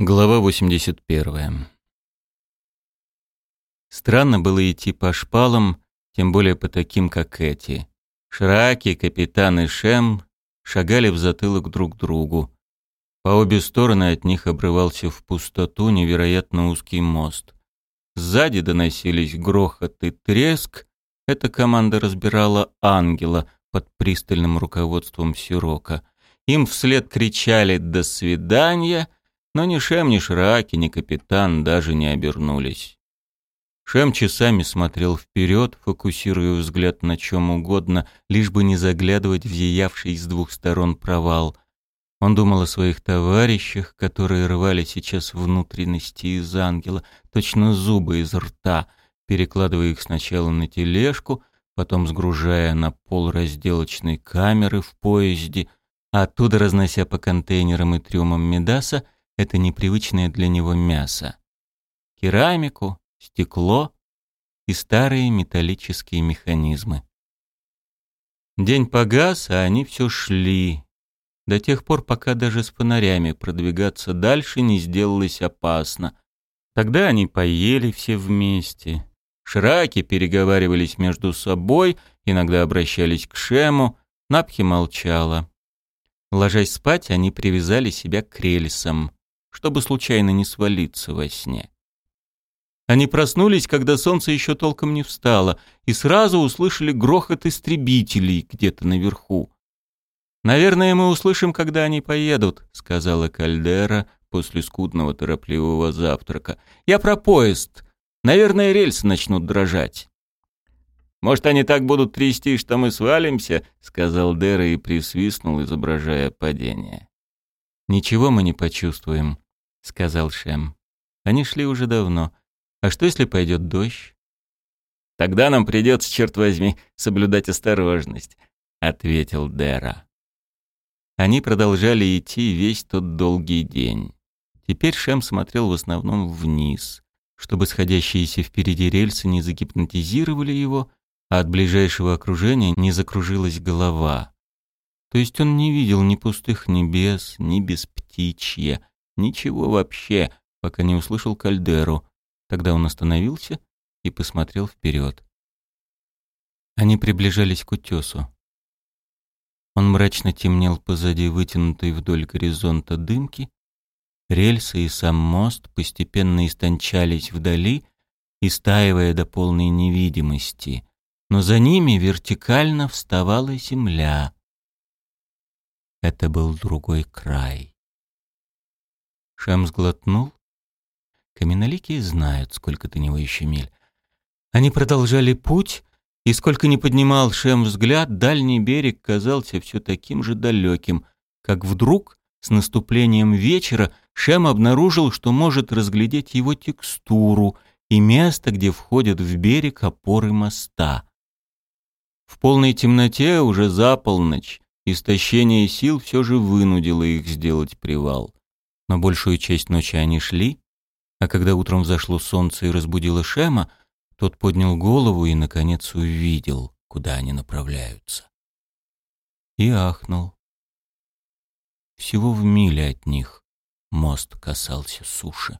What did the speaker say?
Глава 81. Странно было идти по шпалам, тем более по таким, как эти. Шраки, капитан и Шем шагали в затылок друг другу. По обе стороны от них обрывался в пустоту невероятно узкий мост. Сзади доносились грохот и треск. Эта команда разбирала ангела под пристальным руководством Сирока. Им вслед кричали «До свидания!» Но ни Шем, ни Шраки, ни капитан даже не обернулись. Шем часами смотрел вперед, фокусируя взгляд на чем угодно, лишь бы не заглядывать в зиявший с двух сторон провал. Он думал о своих товарищах, которые рвали сейчас внутренности из ангела, точно зубы из рта, перекладывая их сначала на тележку, потом сгружая на пол разделочной камеры в поезде, а оттуда разнося по контейнерам и трюмам Медаса это непривычное для него мясо. Керамику, стекло и старые металлические механизмы. День погас, а они все шли. До тех пор, пока даже с фонарями продвигаться дальше не сделалось опасно. Тогда они поели все вместе. Шраки переговаривались между собой, иногда обращались к Шему, Напхи молчала. Ложась спать, они привязали себя к рельсам чтобы случайно не свалиться во сне. Они проснулись, когда солнце еще толком не встало, и сразу услышали грохот истребителей где-то наверху. «Наверное, мы услышим, когда они поедут», — сказала Кальдера после скудного торопливого завтрака. «Я про поезд. Наверное, рельсы начнут дрожать». «Может, они так будут трясти, что мы свалимся?» — сказал Дера и присвистнул, изображая падение. «Ничего мы не почувствуем», — сказал Шем. Они шли уже давно. А что, если пойдет дождь? «Тогда нам придется, черт возьми, соблюдать осторожность», — ответил Дера. Они продолжали идти весь тот долгий день. Теперь Шем смотрел в основном вниз, чтобы сходящиеся впереди рельсы не загипнотизировали его, а от ближайшего окружения не закружилась голова. То есть он не видел ни пустых небес, ни бесптичья, Ничего вообще, пока не услышал кальдеру. Тогда он остановился и посмотрел вперед. Они приближались к утесу. Он мрачно темнел позади вытянутой вдоль горизонта дымки. Рельсы и сам мост постепенно истончались вдали, истаивая до полной невидимости. Но за ними вертикально вставала земля. Это был другой край. Шам сглотнул. Каменоликие знают, сколько до него еще миль. Они продолжали путь, и сколько ни поднимал Шем взгляд, дальний берег казался все таким же далеким, как вдруг, с наступлением вечера, Шем обнаружил, что может разглядеть его текстуру и место, где входят в берег опоры моста. В полной темноте, уже за полночь, истощение сил все же вынудило их сделать привал но большую часть ночи они шли, а когда утром взошло солнце и разбудило Шема, тот поднял голову и, наконец, увидел, куда они направляются. И ахнул. Всего в миле от них мост касался суши.